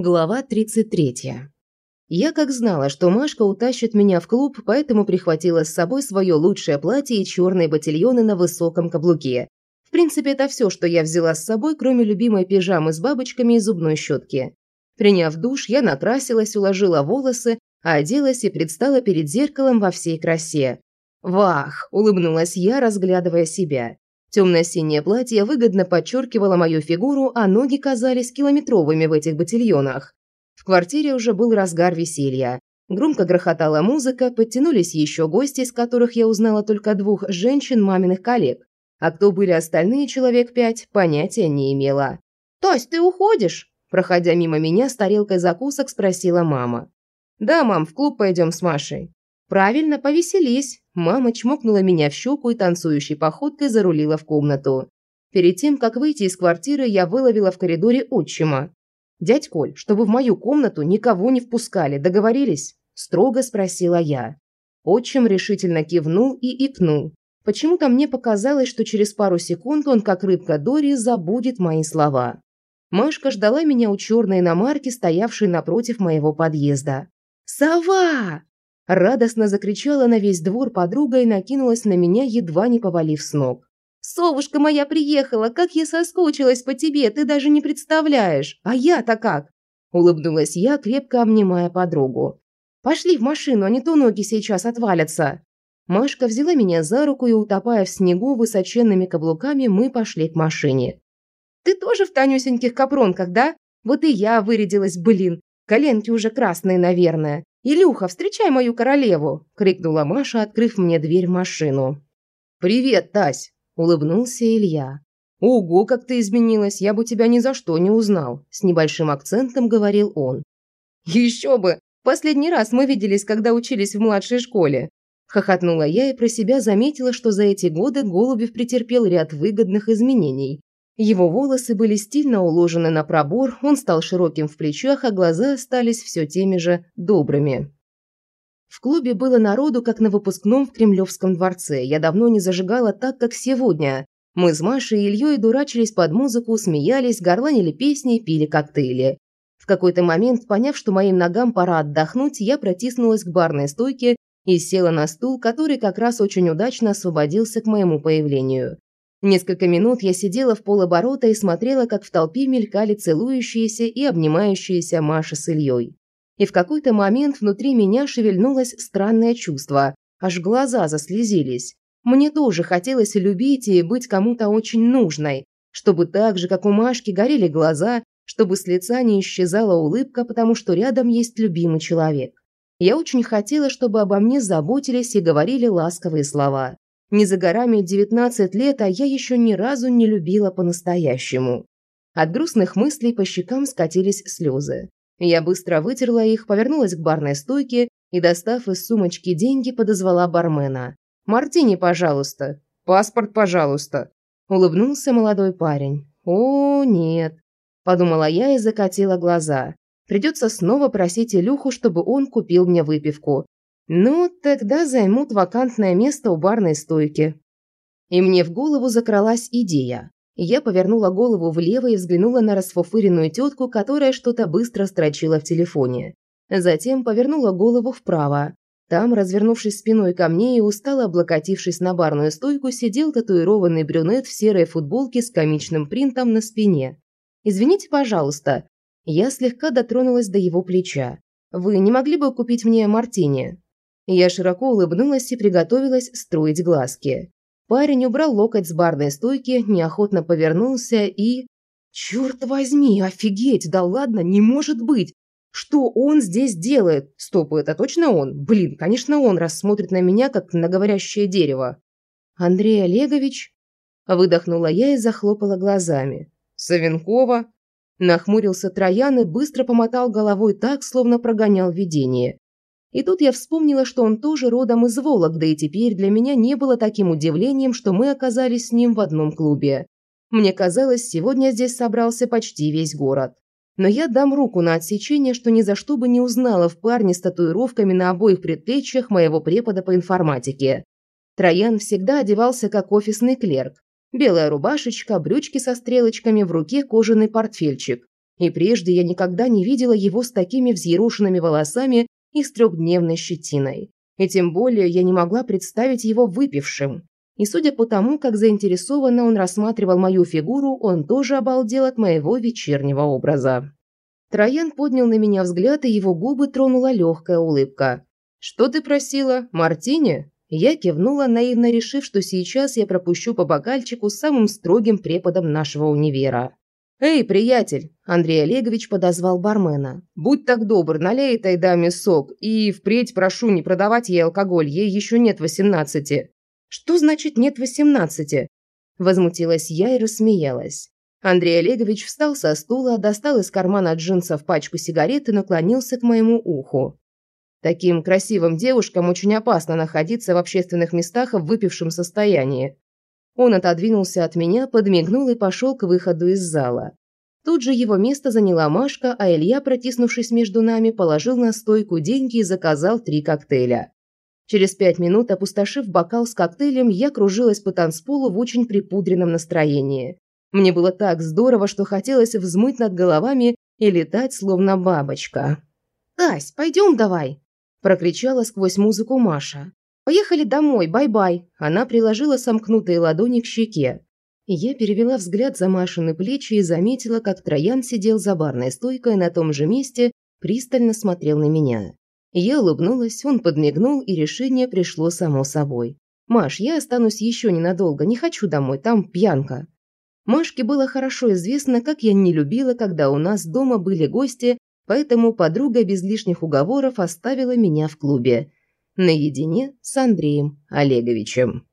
Глава 33. Я как знала, что Машка утащит меня в клуб, поэтому прихватила с собой свое лучшее платье и черные ботильоны на высоком каблуке. В принципе, это все, что я взяла с собой, кроме любимой пижамы с бабочками и зубной щетки. Приняв душ, я накрасилась, уложила волосы, оделась и предстала перед зеркалом во всей красе. «Вах!» – улыбнулась я, разглядывая себя. Темно-синее платье выгодно подчеркивало мою фигуру, а ноги казались километровыми в этих ботильонах. В квартире уже был разгар веселья. Громко грохотала музыка, подтянулись еще гости, из которых я узнала только двух женщин маминых коллег. А кто были остальные человек пять, понятия не имела. «Тось, ты уходишь?» Проходя мимо меня с тарелкой закусок, спросила мама. «Да, мам, в клуб пойдем с Машей». «Правильно, повеселись». Мама чмокнула меня в щеку и танцующей походкой зарулила в комнату. Перед тем, как выйти из квартиры, я выловила в коридоре отчима. «Дядь Коль, чтобы в мою комнату никого не впускали, договорились?» – строго спросила я. Отчим решительно кивнул и икнул. Почему-то мне показалось, что через пару секунд он, как рыбка Дори, забудет мои слова. Машка ждала меня у черной иномарки, стоявшей напротив моего подъезда. «Сова!» Радостно закричала на весь двор подруга и накинулась на меня, едва не повалив с ног. «Совушка моя приехала! Как я соскучилась по тебе! Ты даже не представляешь! А я-то как?» Улыбнулась я, крепко обнимая подругу. «Пошли в машину, а не то ноги сейчас отвалятся!» Машка взяла меня за руку и, утопая в снегу высоченными каблуками, мы пошли к машине. «Ты тоже в тонюсеньких капронках, да? Вот и я вырядилась, блин! Коленки уже красные, наверное. «Илюха, встречай мою королеву!» – крикнула Маша, открыв мне дверь в машину. «Привет, Тась!» – улыбнулся Илья. «Ого, как ты изменилась! Я бы тебя ни за что не узнал!» – с небольшим акцентом говорил он. «Еще бы! Последний раз мы виделись, когда учились в младшей школе!» Хохотнула я и про себя заметила, что за эти годы Голубев претерпел ряд выгодных изменений. Его волосы были стильно уложены на пробор, он стал широким в плечах, а глаза остались все теми же добрыми. В клубе было народу, как на выпускном в Кремлевском дворце. Я давно не зажигала так, как сегодня. Мы с Машей и Ильей дурачились под музыку, смеялись, горланили песни, пили коктейли. В какой-то момент, поняв, что моим ногам пора отдохнуть, я протиснулась к барной стойке и села на стул, который как раз очень удачно освободился к моему появлению. Несколько минут я сидела в полоборота и смотрела, как в толпе мелькали целующиеся и обнимающиеся Маша с Ильей. И в какой-то момент внутри меня шевельнулось странное чувство, аж глаза заслезились. Мне тоже хотелось любить и быть кому-то очень нужной, чтобы так же, как у Машки, горели глаза, чтобы с лица не исчезала улыбка, потому что рядом есть любимый человек. Я очень хотела, чтобы обо мне заботились и говорили ласковые слова. Не за горами 19 лет, а я еще ни разу не любила по-настоящему. От грустных мыслей по щекам скатились слезы. Я быстро вытерла их, повернулась к барной стойке и, достав из сумочки деньги, подозвала бармена. «Мартини, пожалуйста». «Паспорт, пожалуйста», – улыбнулся молодой парень. «О, нет», – подумала я и закатила глаза. «Придется снова просить Илюху, чтобы он купил мне выпивку. Ну, тогда займут вакантное место у барной стойки. И мне в голову закралась идея. Я повернула голову влево и взглянула на расфуфыренную тетку, которая что-то быстро строчила в телефоне. Затем повернула голову вправо. Там, развернувшись спиной ко мне и устало облокотившись на барную стойку, сидел татуированный брюнет в серой футболке с комичным принтом на спине. «Извините, пожалуйста». Я слегка дотронулась до его плеча. «Вы не могли бы купить мне мартини?» Я широко улыбнулась и приготовилась строить глазки. Парень убрал локоть с барной стойки, неохотно повернулся и... «Черт возьми, офигеть, да ладно, не может быть! Что он здесь делает? Стоп, это точно он? Блин, конечно он, раз смотрит на меня, как на говорящее дерево». «Андрей Олегович?» Выдохнула я и захлопала глазами. «Савенкова?» Нахмурился Троян и быстро помотал головой так, словно прогонял видение. И тут я вспомнила, что он тоже родом из Вологды, и теперь для меня не было таким удивлением, что мы оказались с ним в одном клубе. Мне казалось, сегодня здесь собрался почти весь город. Но я дам руку на отсечение, что ни за что бы не узнала в парне с татуировками на обоих предплечьях моего препода по информатике. Троян всегда одевался как офисный клерк. Белая рубашечка, брючки со стрелочками, в руке кожаный портфельчик. И прежде я никогда не видела его с такими взъерошенными волосами и с трехдневной щетиной. И тем более я не могла представить его выпившим. И судя по тому, как заинтересованно он рассматривал мою фигуру, он тоже обалдел от моего вечернего образа. Троян поднял на меня взгляд, и его губы тронула легкая улыбка. «Что ты просила? Мартини?» Я кивнула, наивно решив, что сейчас я пропущу по бокальчику с самым строгим преподом нашего универа. «Эй, приятель!» – Андрей Олегович подозвал бармена. «Будь так добр, налей этой даме сок, и впредь прошу не продавать ей алкоголь, ей еще нет восемнадцати». «Что значит нет восемнадцати?» Возмутилась я и рассмеялась. Андрей Олегович встал со стула, достал из кармана джинсов пачку сигарет и наклонился к моему уху. Таким красивым девушкам очень опасно находиться в общественных местах в выпившем состоянии. Он отодвинулся от меня, подмигнул и пошел к выходу из зала. Тут же его место заняла Машка, а Илья, протиснувшись между нами, положил на стойку деньги и заказал три коктейля. Через пять минут, опустошив бокал с коктейлем, я кружилась по танцполу в очень припудренном настроении. Мне было так здорово, что хотелось взмыть над головами и летать, словно бабочка. «Тась, пойдем давай!» – прокричала сквозь музыку Маша. «Поехали домой, бай-бай!» Она приложила сомкнутые ладони к щеке. Я перевела взгляд за Машины плечи и заметила, как Троян сидел за барной стойкой на том же месте, пристально смотрел на меня. Я улыбнулась, он подмигнул, и решение пришло само собой. «Маш, я останусь еще ненадолго, не хочу домой, там пьянка». Машке было хорошо известно, как я не любила, когда у нас дома были гости, поэтому подруга без лишних уговоров оставила меня в клубе наедине с Андреем Олеговичем.